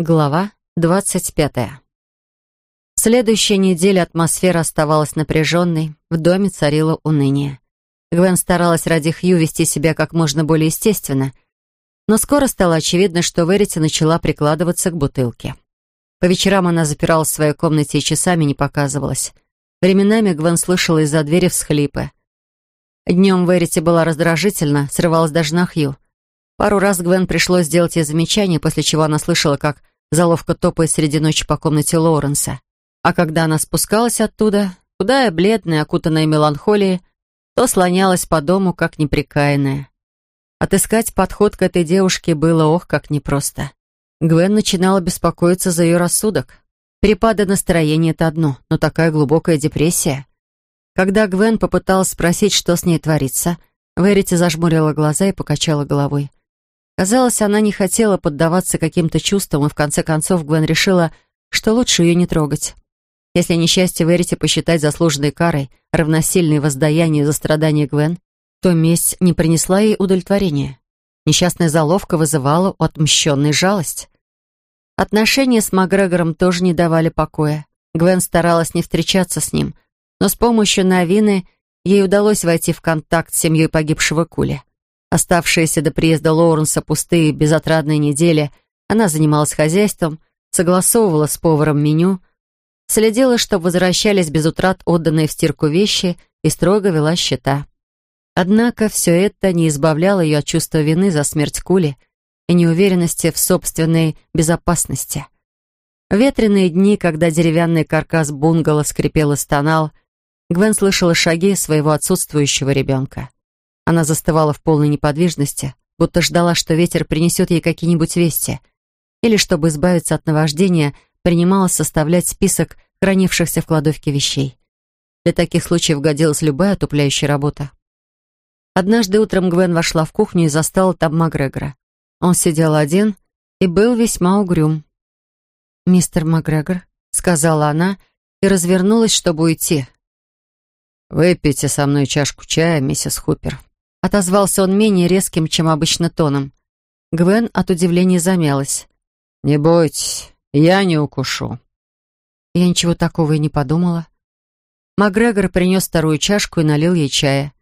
Глава двадцать пятая. Следующая неделя атмосфера оставалась напряженной, в доме царило уныние. Гвен старалась ради Хью вести себя как можно более естественно, но скоро стало очевидно, что Верити начала прикладываться к бутылке. По вечерам она запиралась в своей комнате и часами не показывалась. Временами Гвен слышала из-за двери всхлипы. Днем Верити была раздражительна, срывалась даже на Хью. Пару раз Гвен пришлось сделать ей замечание, после чего она слышала, как заловка топает среди ночи по комнате Лоуренса. А когда она спускалась оттуда, худая, бледная, окутанная меланхолией, то слонялась по дому, как неприкаянная. Отыскать подход к этой девушке было ох, как непросто. Гвен начинала беспокоиться за ее рассудок. Перепады настроения — это одно, но такая глубокая депрессия. Когда Гвен попыталась спросить, что с ней творится, Верити зажмурила глаза и покачала головой. Казалось, она не хотела поддаваться каким-то чувствам, и в конце концов Гвен решила, что лучше ее не трогать. Если несчастье Верите посчитать заслуженной карой, равносильной воздаянию за страдания Гвен, то месть не принесла ей удовлетворения. Несчастная заловка вызывала отмщенной жалость. Отношения с Макгрегором тоже не давали покоя. Гвен старалась не встречаться с ним, но с помощью Новины ей удалось войти в контакт с семьей погибшего Кули. Оставшиеся до приезда Лоуренса пустые, безотрадные недели, она занималась хозяйством, согласовывала с поваром меню, следила, чтобы возвращались без утрат отданные в стирку вещи и строго вела счета. Однако все это не избавляло ее от чувства вины за смерть Кули и неуверенности в собственной безопасности. В ветреные дни, когда деревянный каркас бунгало скрипел и стонал, Гвен слышала шаги своего отсутствующего ребенка. Она застывала в полной неподвижности, будто ждала, что ветер принесет ей какие-нибудь вести. Или, чтобы избавиться от наваждения, принималась составлять список хранившихся в кладовке вещей. Для таких случаев годилась любая отупляющая работа. Однажды утром Гвен вошла в кухню и застала там Макгрегора. Он сидел один и был весьма угрюм. «Мистер Макгрегор», — сказала она и развернулась, чтобы уйти. «Выпейте со мной чашку чая, миссис Хупер», Отозвался он менее резким, чем обычно тоном. Гвен от удивления замялась. «Не бойтесь, я не укушу». Я ничего такого и не подумала. Макгрегор принес вторую чашку и налил ей чая.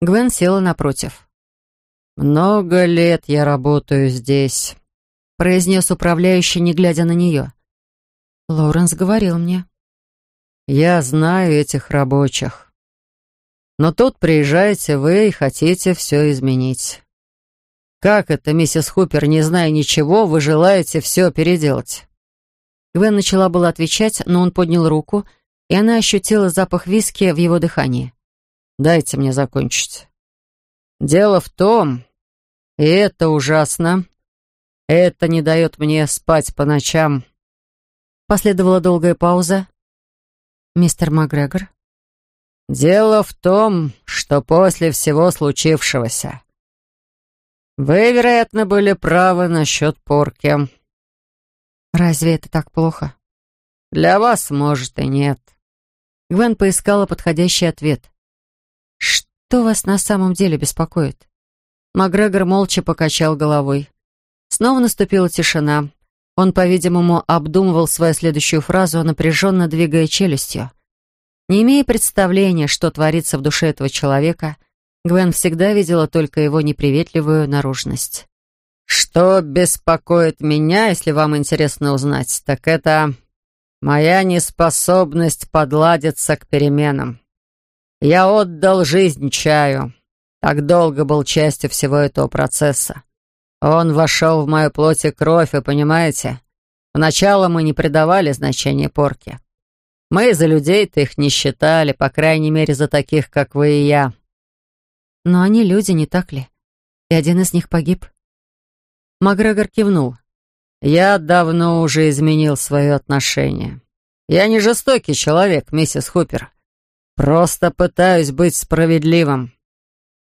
Гвен села напротив. «Много лет я работаю здесь», — произнес управляющий, не глядя на нее. Лоуренс говорил мне. «Я знаю этих рабочих. Но тут приезжаете вы и хотите все изменить. Как это, миссис Хупер, не зная ничего, вы желаете все переделать?» Гвен начала было отвечать, но он поднял руку, и она ощутила запах виски в его дыхании. «Дайте мне закончить. Дело в том, и это ужасно, это не дает мне спать по ночам». Последовала долгая пауза. «Мистер Макгрегор?» Дело в том, что после всего случившегося вы, вероятно, были правы насчет порки. Разве это так плохо? Для вас, может, и нет. Гвен поискала подходящий ответ. Что вас на самом деле беспокоит? Макгрегор молча покачал головой. Снова наступила тишина. Он, по-видимому, обдумывал свою следующую фразу, напряженно двигая челюстью. Не имея представления, что творится в душе этого человека, Гвен всегда видела только его неприветливую наружность. «Что беспокоит меня, если вам интересно узнать, так это моя неспособность подладиться к переменам. Я отдал жизнь чаю, так долго был частью всего этого процесса. Он вошел в мою плоть и кровь, и понимаете, вначале мы не придавали значения порке. Мы за людей-то их не считали, по крайней мере, за таких, как вы и я. Но они люди, не так ли? И один из них погиб. Макгрегор кивнул. Я давно уже изменил свое отношение. Я не жестокий человек, миссис Хупер. Просто пытаюсь быть справедливым.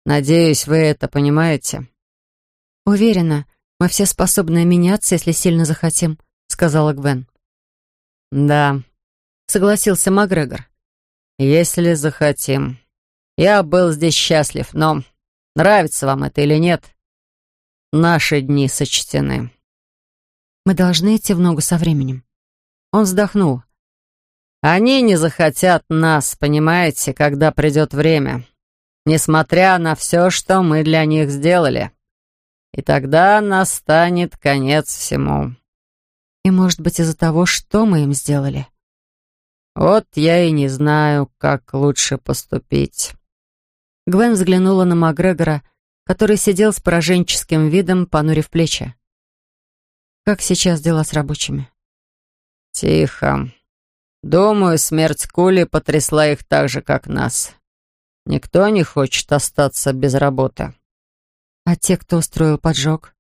Надеюсь, вы это понимаете. Уверена, мы все способны меняться, если сильно захотим, сказала Гвен. Да, согласился Макгрегор. «Если захотим. Я был здесь счастлив, но нравится вам это или нет, наши дни сочтены». Мы должны идти в ногу со временем. Он вздохнул. Они не захотят нас, понимаете, когда придет время. Несмотря на все, что мы для них сделали. И тогда настанет конец всему. И, может быть, из-за того, что мы им сделали. Вот я и не знаю, как лучше поступить. Гвен взглянула на Макгрегора, который сидел с пораженческим видом, понурив плечи. «Как сейчас дела с рабочими?» «Тихо. Думаю, смерть Кули потрясла их так же, как нас. Никто не хочет остаться без работы». «А те, кто устроил поджог?»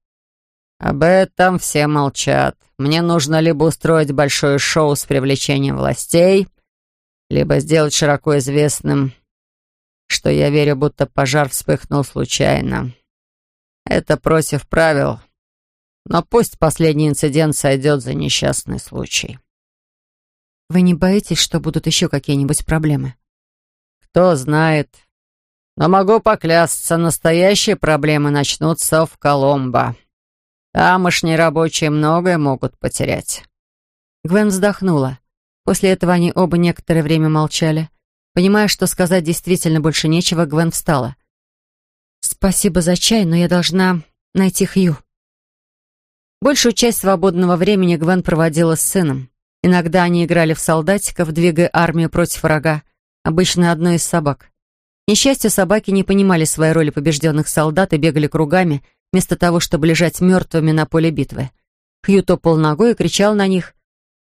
«Об этом все молчат. Мне нужно либо устроить большое шоу с привлечением властей, либо сделать широко известным что я верю, будто пожар вспыхнул случайно. Это против правил, но пусть последний инцидент сойдет за несчастный случай. Вы не боитесь, что будут еще какие-нибудь проблемы? Кто знает. Но могу поклясться, настоящие проблемы начнутся в Коломбо. Тамошние рабочие многое могут потерять. Гвен вздохнула. После этого они оба некоторое время молчали. Понимая, что сказать действительно больше нечего, Гвен встала. «Спасибо за чай, но я должна найти Хью». Большую часть свободного времени Гвен проводила с сыном. Иногда они играли в солдатиков, двигая армию против врага, обычно одной из собак. Несчастью, собаки не понимали своей роли побежденных солдат и бегали кругами, вместо того, чтобы лежать мертвыми на поле битвы. Хью топал ногой и кричал на них.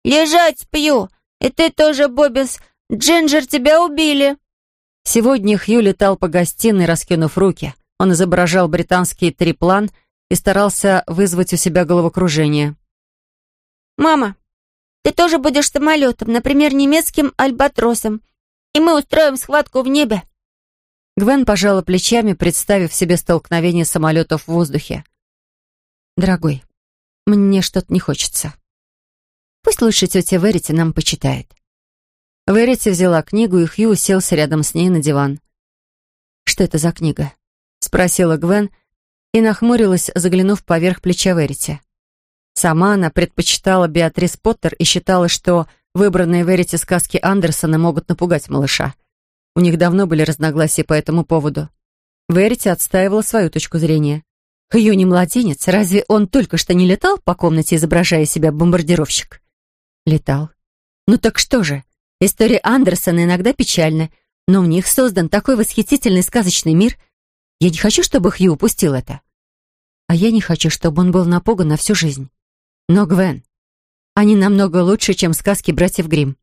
«Лежать, Пью! И ты тоже, Бобис, «Джинджер, тебя убили!» Сегодня Хью летал по гостиной, раскинув руки. Он изображал британский триплан и старался вызвать у себя головокружение. «Мама, ты тоже будешь самолетом, например, немецким альбатросом, и мы устроим схватку в небе». Гвен пожала плечами, представив себе столкновение самолетов в воздухе. «Дорогой, мне что-то не хочется. Пусть лучше тетя Верити нам почитает. Верити взяла книгу, и Хью уселся рядом с ней на диван. «Что это за книга?» — спросила Гвен и нахмурилась, заглянув поверх плеча Верити. Сама она предпочитала Беатрис Поттер и считала, что выбранные Верити сказки Андерсона могут напугать малыша. У них давно были разногласия по этому поводу. Верити отстаивала свою точку зрения. Хью не младенец, разве он только что не летал по комнате, изображая себя бомбардировщик? Летал. Ну так что же? История Андерсона иногда печальна, но в них создан такой восхитительный сказочный мир. Я не хочу, чтобы Хью упустил это. А я не хочу, чтобы он был напуган на всю жизнь. Но, Гвен, они намного лучше, чем сказки братьев Гримм.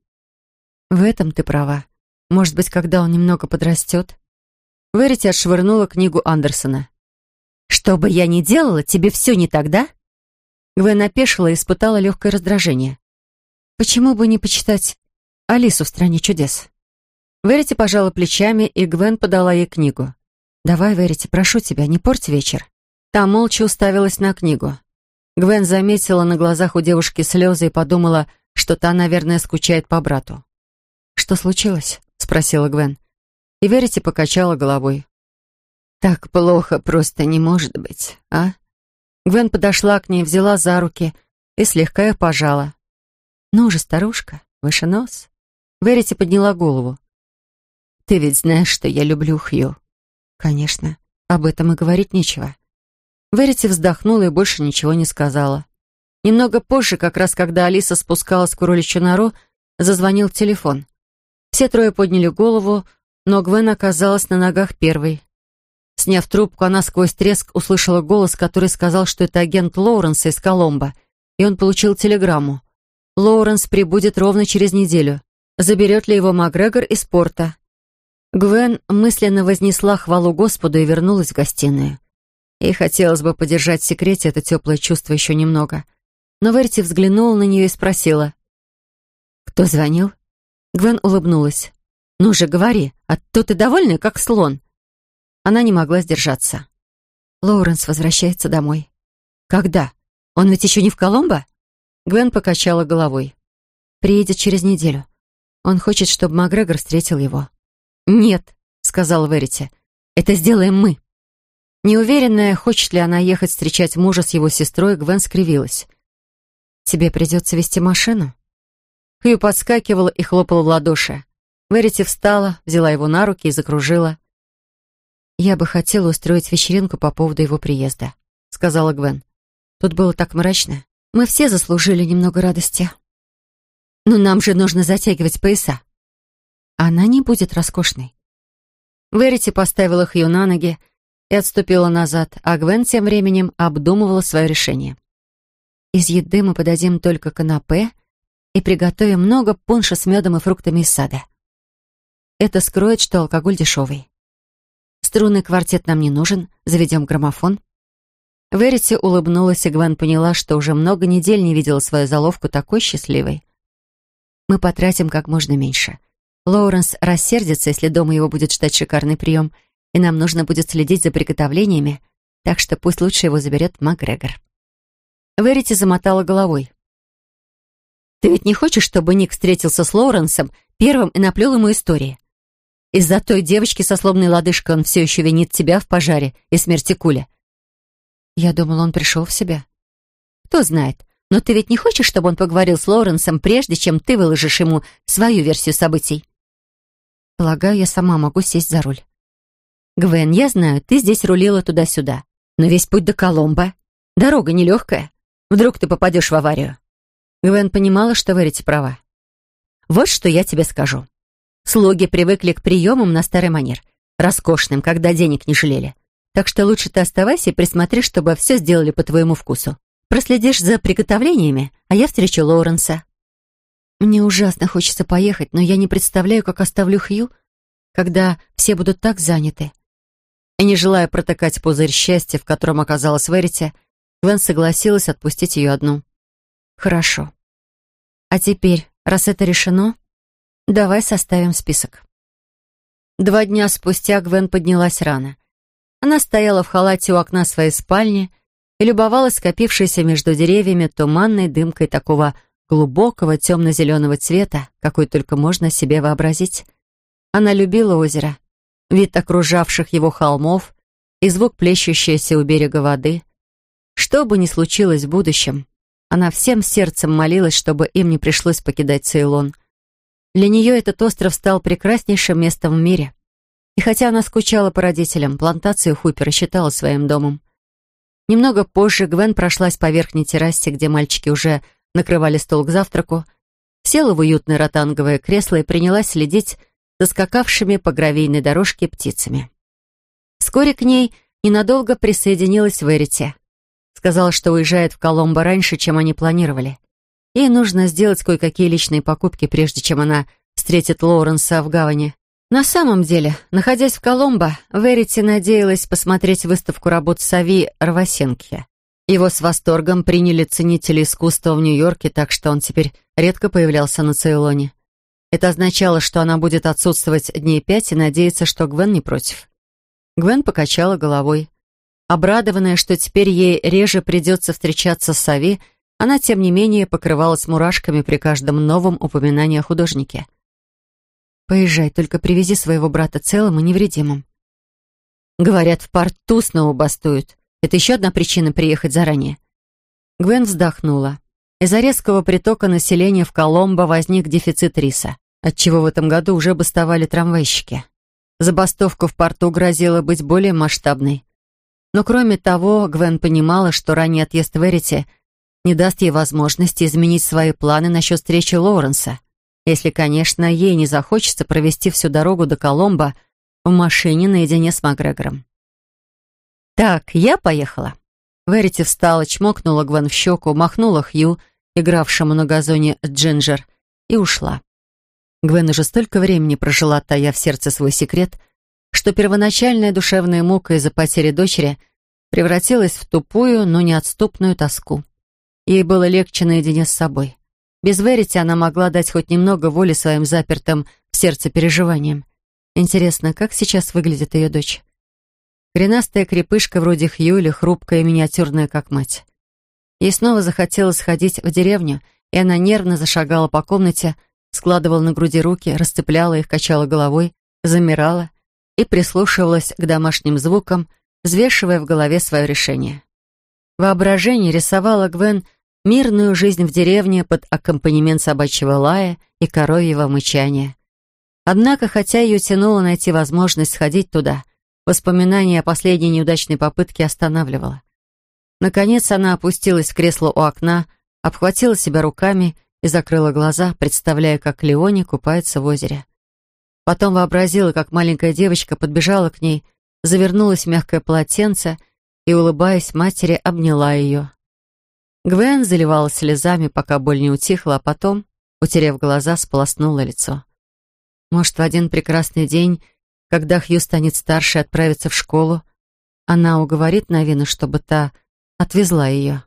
В этом ты права. Может быть, когда он немного подрастет. Верити отшвырнула книгу Андерсона. «Что бы я ни делала, тебе все не тогда?» Гвен опешила и испытала легкое раздражение. «Почему бы не почитать Алису в «Стране чудес». Верите пожала плечами, и Гвен подала ей книгу. «Давай, Верите, прошу тебя, не порть вечер». Та молча уставилась на книгу. Гвен заметила на глазах у девушки слезы и подумала, что та, наверное, скучает по брату. «Что случилось?» — спросила Гвен. И Верите покачала головой. «Так плохо просто не может быть, а?» Гвен подошла к ней, взяла за руки и слегка их пожала. «Ну же, старушка, выше нос». Верити подняла голову. «Ты ведь знаешь, что я люблю Хью?» «Конечно. Об этом и говорить нечего». Верити вздохнула и больше ничего не сказала. Немного позже, как раз когда Алиса спускалась к кроличью нору, зазвонил телефон. Все трое подняли голову, но Гвен оказалась на ногах первой. Сняв трубку, она сквозь треск услышала голос, который сказал, что это агент Лоуренса из Коломбо, и он получил телеграмму. Лоуренс прибудет ровно через неделю заберет ли его Макгрегор из порта. Гвен мысленно вознесла хвалу Господу и вернулась в гостиную. Ей хотелось бы подержать в секрете это теплое чувство еще немного. Но Верти взглянула на нее и спросила. «Кто звонил?» Гвен улыбнулась. «Ну же, говори, а то ты довольный, как слон». Она не могла сдержаться. Лоуренс возвращается домой. «Когда? Он ведь еще не в Коломбо?» Гвен покачала головой. «Приедет через неделю. Он хочет, чтобы Макгрегор встретил его. «Нет», — сказал Верити, — «это сделаем мы». Неуверенная, хочет ли она ехать встречать мужа с его сестрой, Гвен скривилась. тебе придется вести машину». Хью подскакивала и хлопала в ладоши. Верити встала, взяла его на руки и закружила. «Я бы хотела устроить вечеринку по поводу его приезда», — сказала Гвен. «Тут было так мрачно. Мы все заслужили немного радости. Но нам же нужно затягивать пояса. Она не будет роскошной». Верити поставила Хью на ноги и отступила назад, а Гвен тем временем обдумывала свое решение. «Из еды мы подадим только канапе и приготовим много пунша с медом и фруктами из сада. Это скроет, что алкоголь дешевый. Струнный квартет нам не нужен, заведем граммофон». Верити улыбнулась, и Гвен поняла, что уже много недель не видела свою заловку такой счастливой. «Мы потратим как можно меньше. Лоуренс рассердится, если дома его будет ждать шикарный прием — и нам нужно будет следить за приготовлениями, так что пусть лучше его заберет Макгрегор». Верити замотала головой. «Ты ведь не хочешь, чтобы Ник встретился с Лоуренсом первым и наплел ему истории? Из-за той девочки со сломанной лодыжкой он все еще винит тебя в пожаре и смерти Куля». «Я думал, он пришел в себя». «Кто знает, но ты ведь не хочешь, чтобы он поговорил с Лоуренсом, прежде чем ты выложишь ему свою версию событий?» «Полагаю, я сама могу сесть за руль». «Гвен, я знаю, ты здесь рулила туда-сюда. Но весь путь до Коломбо. Дорога нелегкая. Вдруг ты попадешь в аварию». Гвен понимала, что Верите права. «Вот что я тебе скажу. Слуги привыкли к приемам на старый манер. Роскошным, когда денег не жалели. Так что лучше ты оставайся и присмотри, чтобы все сделали по твоему вкусу. Проследишь за приготовлениями, а я встречу Лоуренса». «Мне ужасно хочется поехать, но я не представляю, как оставлю Хью, когда все будут так заняты. И не желая протыкать пузырь счастья, в котором оказалась Верити, Гвен согласилась отпустить ее одну. «Хорошо. А теперь, раз это решено, давай составим список». Два дня спустя Гвен поднялась рано. Она стояла в халате у окна своей спальни и любовалась скопившейся между деревьями туманной дымкой такого глубокого темно-зеленого цвета, какой только можно себе вообразить. Она любила озеро, вид окружавших его холмов и звук плещущейся у берега воды. Что бы ни случилось в будущем, она всем сердцем молилась, чтобы им не пришлось покидать Цейлон. Для нее этот остров стал прекраснейшим местом в мире. И хотя она скучала по родителям, плантацию Хупера считала своим домом. Немного позже Гвен прошлась по верхней террасе, где мальчики уже накрывали стол к завтраку, села в уютное ротанговое кресло и принялась следить заскакавшими по гравийной дорожке птицами. Вскоре к ней ненадолго присоединилась Верити. Сказала, что уезжает в Коломбо раньше, чем они планировали. Ей нужно сделать кое-какие личные покупки, прежде чем она встретит Лоуренса в гавани. На самом деле, находясь в Коломбо, Верити надеялась посмотреть выставку работ Сави Рвасенки. Его с восторгом приняли ценители искусства в Нью-Йорке, так что он теперь редко появлялся на Цейлоне. Это означало, что она будет отсутствовать дней пять и надеяться, что Гвен не против. Гвен покачала головой. Обрадованная, что теперь ей реже придется встречаться с Сави, она, тем не менее, покрывалась мурашками при каждом новом упоминании о художнике. «Поезжай, только привези своего брата целым и невредимым». «Говорят, в порту снова бастуют. Это еще одна причина приехать заранее». Гвен вздохнула. Из-за резкого притока населения в Коломбо возник дефицит риса, отчего в этом году уже бастовали трамвайщики. Забастовка в порту грозила быть более масштабной. Но кроме того, Гвен понимала, что ранний отъезд Верити не даст ей возможности изменить свои планы насчет встречи Лоуренса, если, конечно, ей не захочется провести всю дорогу до Коломбо в машине наедине с Макгрегором. «Так, я поехала», Верити встала, чмокнула Гвен в щеку, махнула Хью, игравшему на газоне Джинджер, и ушла. Гвен уже столько времени прожила, тая в сердце свой секрет, что первоначальная душевная мука из-за потери дочери превратилась в тупую, но неотступную тоску. Ей было легче наедине с собой. Без Верити она могла дать хоть немного воли своим запертым в сердце переживаниям. Интересно, как сейчас выглядит ее дочь? Коренастая крепышка вроде Хью или хрупкая и миниатюрная, как мать. Ей снова захотелось сходить в деревню, и она нервно зашагала по комнате, складывала на груди руки, расцепляла их, качала головой, замирала и прислушивалась к домашним звукам, взвешивая в голове свое решение. Воображение рисовало Гвен Мирную жизнь в деревне под аккомпанемент собачьего лая и коровьего мычания. Однако, хотя ее тянуло найти возможность сходить туда, воспоминание о последней неудачной попытке останавливало. Наконец она опустилась в кресло у окна, обхватила себя руками и закрыла глаза, представляя, как Леони купается в озере. Потом вообразила, как маленькая девочка подбежала к ней, завернулась в мягкое полотенце и, улыбаясь матери, обняла ее. Гвен заливалась слезами, пока боль не утихла, а потом, утерев глаза, сполоснула лицо. Может, в один прекрасный день, когда Хью станет старше и отправится в школу, она уговорит Навину, чтобы та отвезла ее.